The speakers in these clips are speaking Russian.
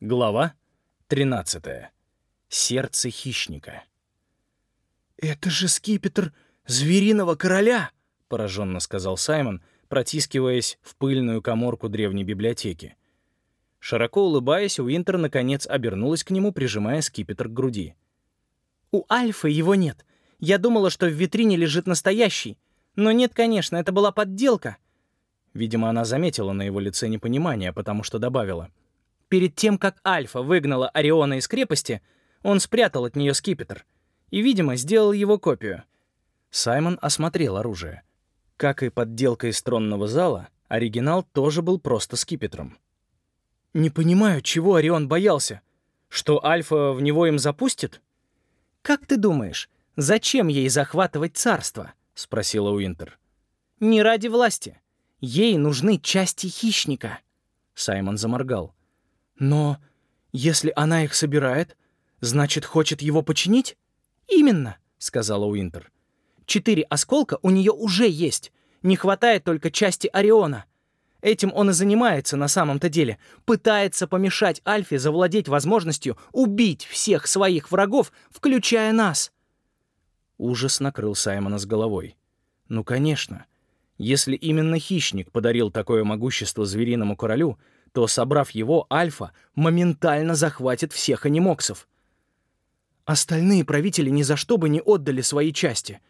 Глава 13. Сердце хищника. «Это же скипетр звериного короля!» — пораженно сказал Саймон, протискиваясь в пыльную коморку древней библиотеки. Широко улыбаясь, Уинтер наконец обернулась к нему, прижимая скипетр к груди. «У Альфы его нет. Я думала, что в витрине лежит настоящий. Но нет, конечно, это была подделка». Видимо, она заметила на его лице непонимание, потому что добавила — Перед тем, как Альфа выгнала Ориона из крепости, он спрятал от нее скипетр и, видимо, сделал его копию. Саймон осмотрел оружие. Как и подделка из тронного зала, оригинал тоже был просто скипетром. «Не понимаю, чего Орион боялся? Что Альфа в него им запустит?» «Как ты думаешь, зачем ей захватывать царство?» — спросила Уинтер. «Не ради власти. Ей нужны части хищника». Саймон заморгал. Но если она их собирает, значит, хочет его починить? Именно, сказала Уинтер. Четыре осколка у нее уже есть. Не хватает только части Ориона. Этим он и занимается на самом-то деле. Пытается помешать Альфе завладеть возможностью убить всех своих врагов, включая нас. Ужас накрыл Саймона с головой. Ну, конечно. Если именно хищник подарил такое могущество звериному королю, то, собрав его, Альфа моментально захватит всех анимоксов. Остальные правители ни за что бы не отдали свои части.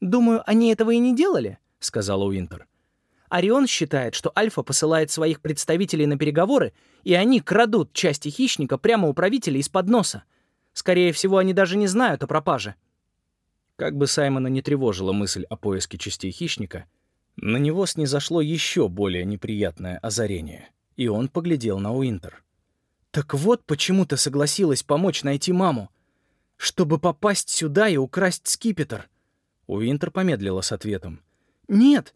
«Думаю, они этого и не делали», — сказала Уинтер. Орион считает, что Альфа посылает своих представителей на переговоры, и они крадут части хищника прямо у правителя из-под носа. Скорее всего, они даже не знают о пропаже. Как бы Саймона не тревожила мысль о поиске частей хищника, на него снизошло еще более неприятное озарение — и он поглядел на Уинтер. «Так вот почему ты согласилась помочь найти маму. Чтобы попасть сюда и украсть скипетр». Уинтер помедлила с ответом. «Нет,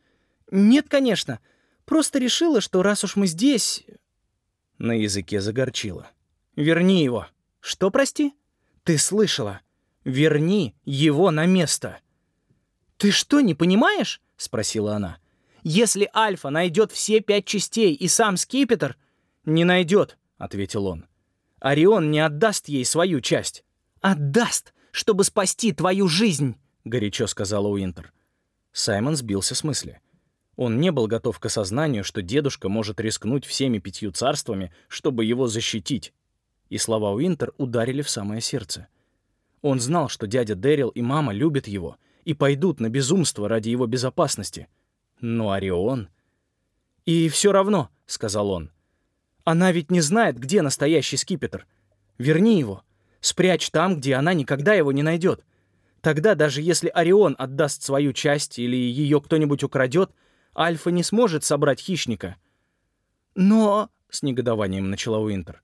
нет, конечно. Просто решила, что раз уж мы здесь...» На языке загорчила. «Верни его». «Что, прости?» «Ты слышала. Верни его на место». «Ты что, не понимаешь?» — спросила она. Если Альфа найдет все пять частей и сам скипетр... Не найдет, ответил он. Орион не отдаст ей свою часть. Отдаст, чтобы спасти твою жизнь, горячо сказала Уинтер. Саймон сбился с мысли. Он не был готов к осознанию, что дедушка может рискнуть всеми пятью царствами, чтобы его защитить. И слова Уинтер ударили в самое сердце. Он знал, что дядя Дэрил и мама любят его и пойдут на безумство ради его безопасности — но Орион... «И все равно», — сказал он. «Она ведь не знает, где настоящий скипетр. Верни его. Спрячь там, где она никогда его не найдет. Тогда, даже если Орион отдаст свою часть или ее кто-нибудь украдет, Альфа не сможет собрать хищника». «Но...» — с негодованием начала Уинтер.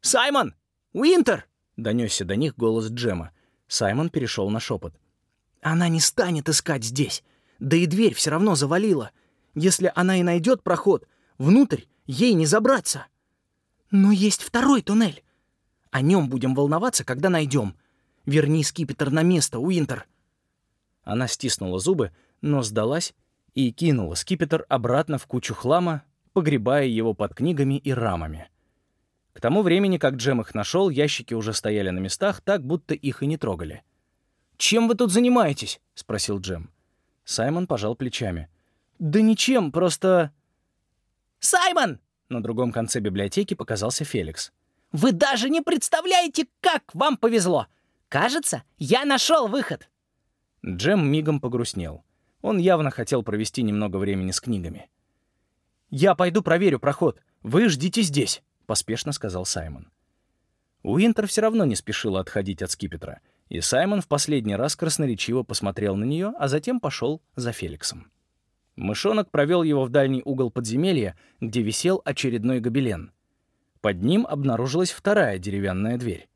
«Саймон! Уинтер!» — донесся до них голос Джема. Саймон перешел на шепот. «Она не станет искать здесь. Да и дверь все равно завалила. Если она и найдет проход, внутрь ей не забраться. Но есть второй туннель. О нем будем волноваться, когда найдем. Верни скипетр на место, Уинтер. Она стиснула зубы, но сдалась и кинула скипетр обратно в кучу хлама, погребая его под книгами и рамами. К тому времени, как Джем их нашел, ящики уже стояли на местах, так будто их и не трогали. «Чем вы тут занимаетесь?» — спросил Джем. Саймон пожал плечами. «Да ничем, просто...» «Саймон!» На другом конце библиотеки показался Феликс. «Вы даже не представляете, как вам повезло! Кажется, я нашел выход!» Джем мигом погрустнел. Он явно хотел провести немного времени с книгами. «Я пойду проверю проход. Вы ждите здесь», — поспешно сказал Саймон. Уинтер все равно не спешила отходить от скипетра — и Саймон в последний раз красноречиво посмотрел на нее, а затем пошел за Феликсом. Мышонок провел его в дальний угол подземелья, где висел очередной гобелен. Под ним обнаружилась вторая деревянная дверь.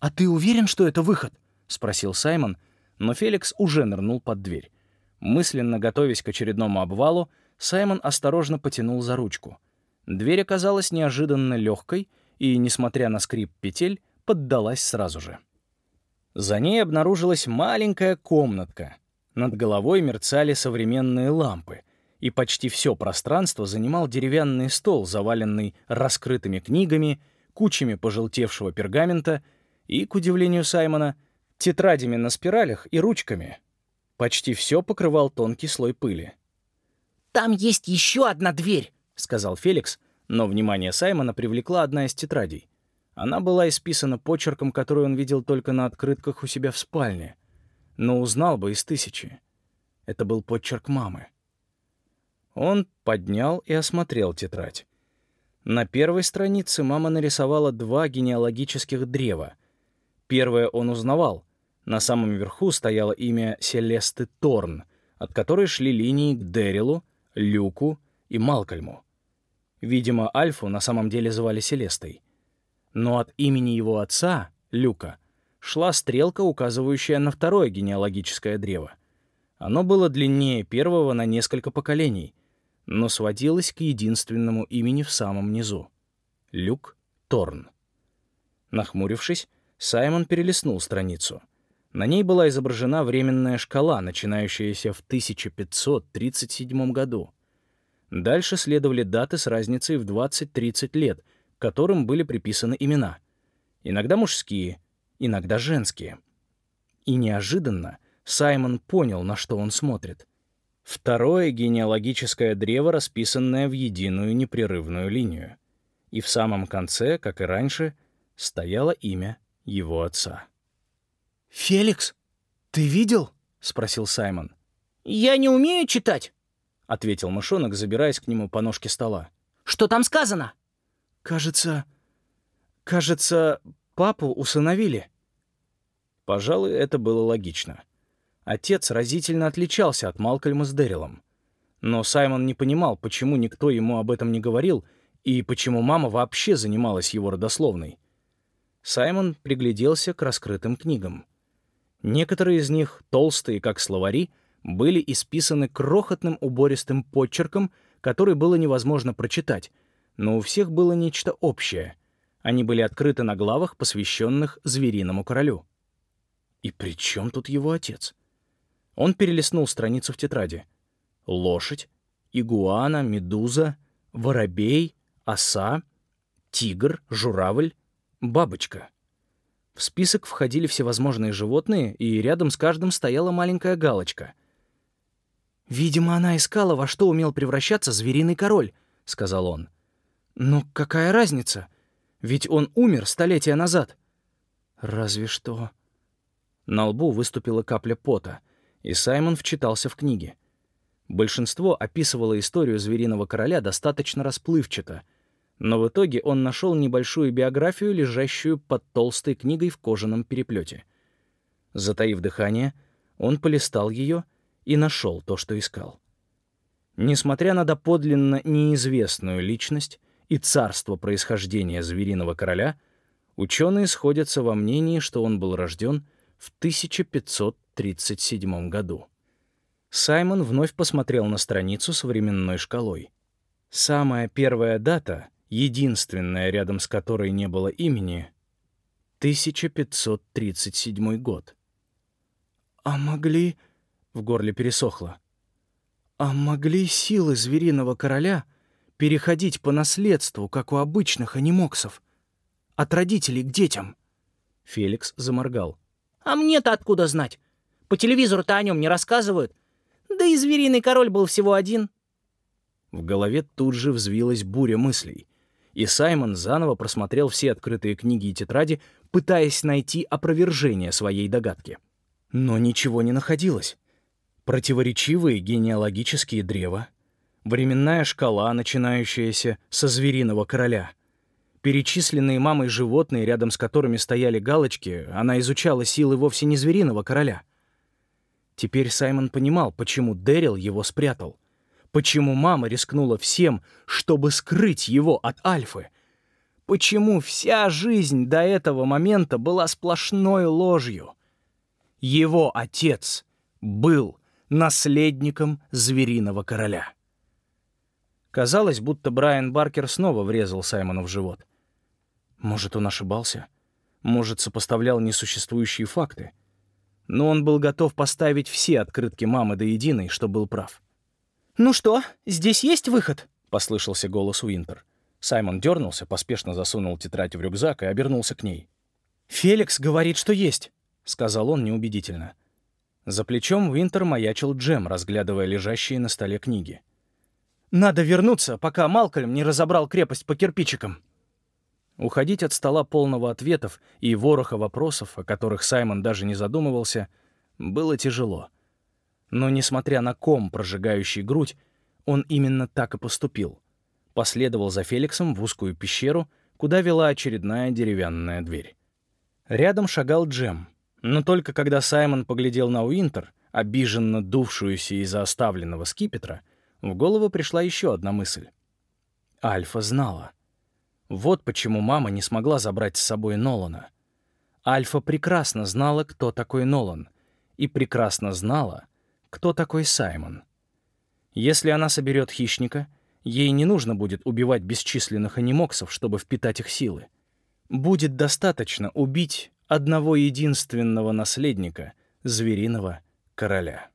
«А ты уверен, что это выход?» — спросил Саймон, но Феликс уже нырнул под дверь. Мысленно готовясь к очередному обвалу, Саймон осторожно потянул за ручку. Дверь оказалась неожиданно легкой и, несмотря на скрип петель, поддалась сразу же. За ней обнаружилась маленькая комнатка. Над головой мерцали современные лампы, и почти все пространство занимал деревянный стол, заваленный раскрытыми книгами, кучами пожелтевшего пергамента и, к удивлению Саймона, тетрадями на спиралях и ручками. Почти все покрывал тонкий слой пыли. «Там есть еще одна дверь», — сказал Феликс, но внимание Саймона привлекла одна из тетрадей. Она была исписана почерком, который он видел только на открытках у себя в спальне, но узнал бы из тысячи. Это был почерк мамы. Он поднял и осмотрел тетрадь. На первой странице мама нарисовала два генеалогических древа. Первое он узнавал. На самом верху стояло имя Селесты Торн, от которой шли линии к Дэрилу, Люку и Малкольму. Видимо, Альфу на самом деле звали Селестой. Но от имени его отца, Люка, шла стрелка, указывающая на второе генеалогическое древо. Оно было длиннее первого на несколько поколений, но сводилось к единственному имени в самом низу — Люк Торн. Нахмурившись, Саймон перелистнул страницу. На ней была изображена временная шкала, начинающаяся в 1537 году. Дальше следовали даты с разницей в 20-30 лет, которым были приписаны имена. Иногда мужские, иногда женские. И неожиданно Саймон понял, на что он смотрит. Второе генеалогическое древо, расписанное в единую непрерывную линию. И в самом конце, как и раньше, стояло имя его отца. «Феликс, ты видел?» — спросил Саймон. «Я не умею читать», — ответил мышонок, забираясь к нему по ножке стола. «Что там сказано?» «Кажется... кажется, папу усыновили». Пожалуй, это было логично. Отец разительно отличался от Малкольма с Дэрилом. Но Саймон не понимал, почему никто ему об этом не говорил и почему мама вообще занималась его родословной. Саймон пригляделся к раскрытым книгам. Некоторые из них, толстые как словари, были исписаны крохотным убористым подчерком, который было невозможно прочитать, но у всех было нечто общее. Они были открыты на главах, посвященных звериному королю. И при чем тут его отец? Он перелистнул страницу в тетради. Лошадь, игуана, медуза, воробей, оса, тигр, журавль, бабочка. В список входили всевозможные животные, и рядом с каждым стояла маленькая галочка. «Видимо, она искала, во что умел превращаться звериный король», — сказал он. «Но какая разница? Ведь он умер столетия назад». «Разве что...» На лбу выступила капля пота — и Саймон вчитался в книги. Большинство описывало историю звериного короля достаточно расплывчато, но в итоге он нашел небольшую биографию, лежащую под толстой книгой в кожаном переплете. Затаив дыхание, он полистал ее и нашел то, что искал. Несмотря на доподлинно неизвестную личность и царство происхождения звериного короля, ученые сходятся во мнении, что он был рожден в 1500 1937 году. Саймон вновь посмотрел на страницу с временной шкалой. Самая первая дата, единственная, рядом с которой не было имени — 1537 год. «А могли...» — в горле пересохло. «А могли силы звериного короля переходить по наследству, как у обычных анимоксов? От родителей к детям?» Феликс заморгал. «А мне-то откуда знать? По телевизору-то о нем не рассказывают. Да и звериный король был всего один. В голове тут же взвилась буря мыслей. И Саймон заново просмотрел все открытые книги и тетради, пытаясь найти опровержение своей догадки. Но ничего не находилось. Противоречивые генеалогические древа, временная шкала, начинающаяся со звериного короля, перечисленные мамой животные, рядом с которыми стояли галочки, она изучала силы вовсе не звериного короля — Теперь Саймон понимал, почему Дэрил его спрятал. Почему мама рискнула всем, чтобы скрыть его от Альфы. Почему вся жизнь до этого момента была сплошной ложью. Его отец был наследником звериного короля. Казалось, будто Брайан Баркер снова врезал Саймону в живот. Может, он ошибался? Может, сопоставлял несуществующие факты? но он был готов поставить все открытки мамы до единой, что был прав. «Ну что, здесь есть выход?» — послышался голос Уинтер. Саймон дернулся, поспешно засунул тетрадь в рюкзак и обернулся к ней. «Феликс говорит, что есть», — сказал он неубедительно. За плечом Уинтер маячил Джем, разглядывая лежащие на столе книги. «Надо вернуться, пока Малкольм не разобрал крепость по кирпичикам». Уходить от стола полного ответов и вороха вопросов, о которых Саймон даже не задумывался, было тяжело. Но, несмотря на ком, прожигающий грудь, он именно так и поступил. Последовал за Феликсом в узкую пещеру, куда вела очередная деревянная дверь. Рядом шагал Джем, но только когда Саймон поглядел на Уинтер, обиженно дувшуюся из-за оставленного скипетра, в голову пришла еще одна мысль. Альфа знала. Вот почему мама не смогла забрать с собой Нолана. Альфа прекрасно знала, кто такой Нолан, и прекрасно знала, кто такой Саймон. Если она соберет хищника, ей не нужно будет убивать бесчисленных анимоксов, чтобы впитать их силы. Будет достаточно убить одного единственного наследника звериного короля.